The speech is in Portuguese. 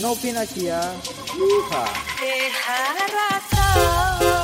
Novinasia. Yeehaw. Dejar atrás